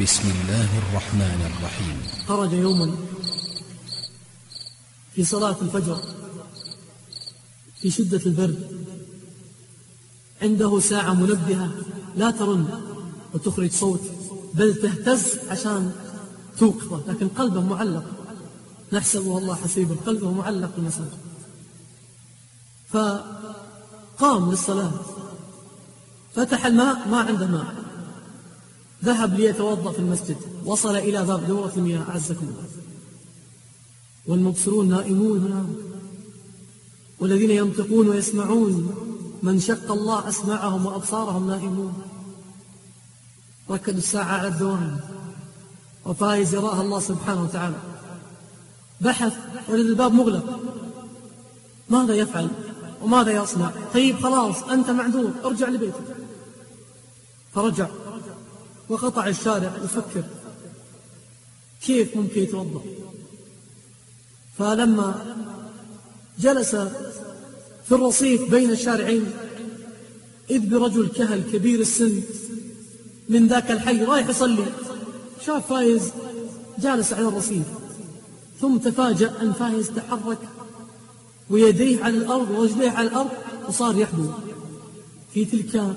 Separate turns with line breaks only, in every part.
بسم الله الرحمن الرحيم.
خرج يوما في صلاة الفجر في شدة البرد عنده ساعة منبهة لا ترن وتخرج صوت بل تهتز عشان توقظه لكن قلبه معلق. نحسبه الله حسيبا قلبه معلق بالمساجد فقام للصلاة فتح الماء ما عنده ماء. ذهب ليتوضأ في المسجد. وصل إلى باب دورة المياه أعزكم الله. والمبصرون نائمون هناك والذين ينطقون ويسمعون من شق الله أسمعهم وأبصارهم نائمون. ركدوا الساعة على الدوام. وفايز يراها الله سبحانه وتعالى. بحث ولد الباب مغلق. ماذا يفعل؟ وماذا يصنع؟ طيب خلاص أنت معذور. ارجع لبيتك. فرجع. وقطع الشارع يفكر كيف ممكن يتوضأ. فلما جلس في الرصيف بين الشارعين إذ برجل كهل كبير السن من ذاك الحي رايح يصلي شاف فايز جالس على الرصيف ثم تفاجأ أن فايز تحرك ويديه على الأرض ورجليه على الأرض وصار يحبو في تلك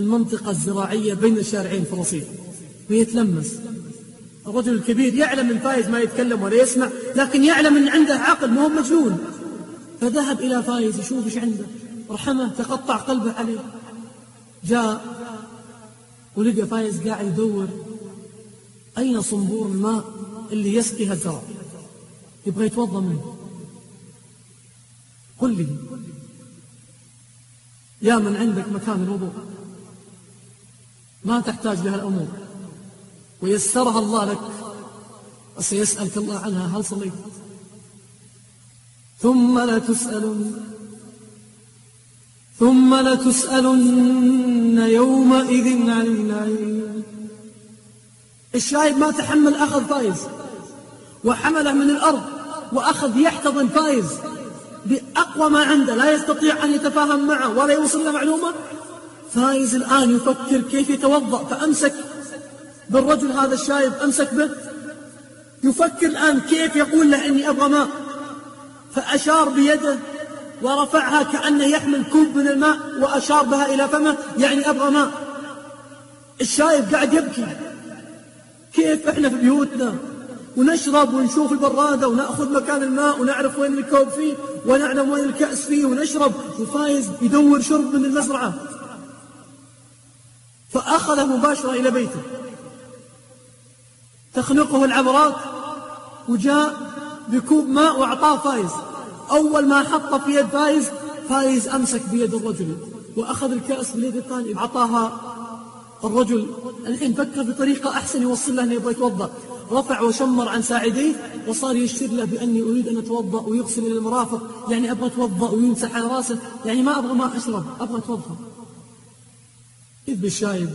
المنطقة الزراعية بين الشارعين في الرصيف ويتلمس. الرجل الكبير يعلم إن فايز ما يتكلم ولا يسمع لكن يعلم إن عنده عقل ما هو مجنون. فذهب إلى فايز يشوف إيش عنده. رحمه تقطع قلبه عليه. جاء ولقى فايز قاعد يدور. أين صنبور الماء اللي يسقي الزرع يبغى يتوضأ منه. قل لي يا من عندك مكان الوضوء؟ ما تحتاج لها الأمور. ويسرها الله لك. وسيسألك الله عنها. هل صليت؟ ثم لتسألن. ثم لتسألن يومئذ عن النعيم. الشايب ما تحمل أخذ فايز. وحمله من الأرض. وأخذ يحتضن فايز. بأقوى ما عنده. لا يستطيع أن يتفاهم معه. ولا يوصل له معلومة. فايز الآن يفكر كيف يتوضأ فأمسك بالرجل هذا الشايب أمسك به. يفكر الآن كيف يقول له إني أبغى ماء. فأشار بيده ورفعها كأنه يحمل كوب من الماء وأشار بها إلى فمه يعني أبغى ماء. الشايب قاعد يبكي. كيف إحنا في بيوتنا ونشرب ونشوف البرادة ونأخذ مكان الماء ونعرف وين الكوب فيه ونعلم وين الكأس فيه ونشرب وفايز يدور شرب من المزرعة. فأخذ مباشرة إلى بيته. تخنقه العبرات وجاء بكوب ماء وأعطاه فايز. أول ما حط في يد فايز فايز أمسك بيد الرجل وأخذ الكأس باليد الثانية أعطاها الرجل. الحين فكر بطريقة أحسن يوصل له أنه يبغى يتوضأ. رفع وشمر عن ساعديه وصار يشير له بأني أريد أن أتوضأ ويغسل إلى المرافق. يعني أبغى أتوضأ ويمسح على رأسه. يعني ما أبغى ما أشرب أبغى أتوضأ. إذ بالشايب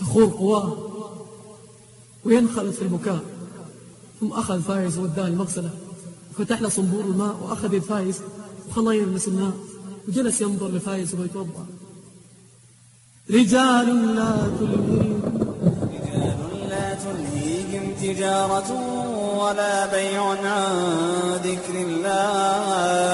تخور قواه وينخلط في البكاء. ثم أخذ فايز وداه المغسلة. وفتح له صنبور الماء وأخذ الفايز وخلاه يلمس الماء وجلس ينظر لفايز وهو يتوضأ. رجال لا تلهيهم.
رجال لا تلهيهم تجارة ولا بيع عن ذكر الله.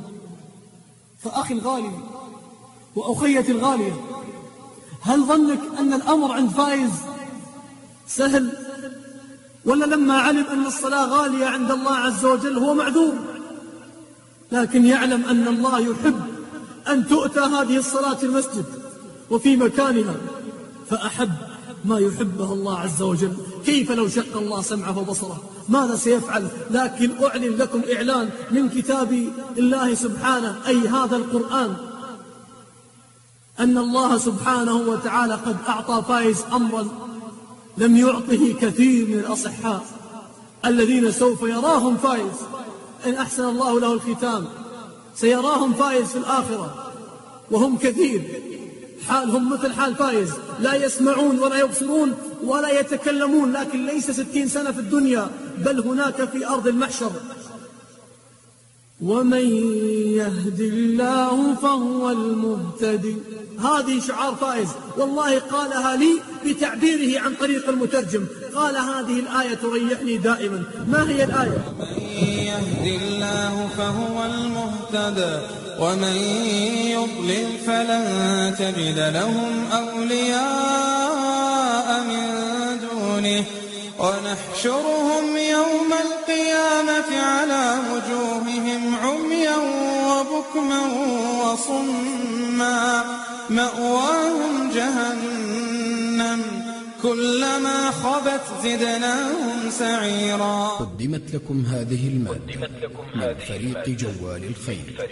فأخي الغالي وأخيتي الغالية هل ظنك أن الأمر عند فايز سهل؟ ولا لما علم أن الصلاة غالية عند الله عز وجل هو معذور؟ لكن يعلم أن الله يحب أن تؤتى هذه الصلاة في المسجد وفي مكانها فأحب ما يحبه الله عز وجل. كيف لو شق الله سمعه وبصره؟ ماذا سيفعل؟ لكن أعلن لكم إعلان من كتاب الله سبحانه أي هذا القرآن. أن الله سبحانه وتعالى قد أعطى فايز أمرا لم يعطه كثير من الأصحاء الذين سوف يراهم فايز إن أحسن الله له الختام سيراهم فايز في الآخرة وهم كثير. حالهم مثل حال فايز. لا يسمعون ولا يبصرون ولا يتكلمون لكن ليس ستين سنة في الدنيا بل هناك في أرض المحشر. ومن يهد الله فهو المهتدي هذه شعار فائز والله قالها لي بتعبيره عن طريق المترجم. قال هذه الآية تريحني دائما. ما هي الآية؟
من يهد الله فهو المهتدى ومن يضلل فلن تجد لهم أولياء من دونه. ونحشرهم يوم القيامة على وجوههم عميا وبكما وصما. مأواهم جهنم كلما خبت زدناهم سعيرا.
قدمت لكم هذه المادة من فريق جوال الخير.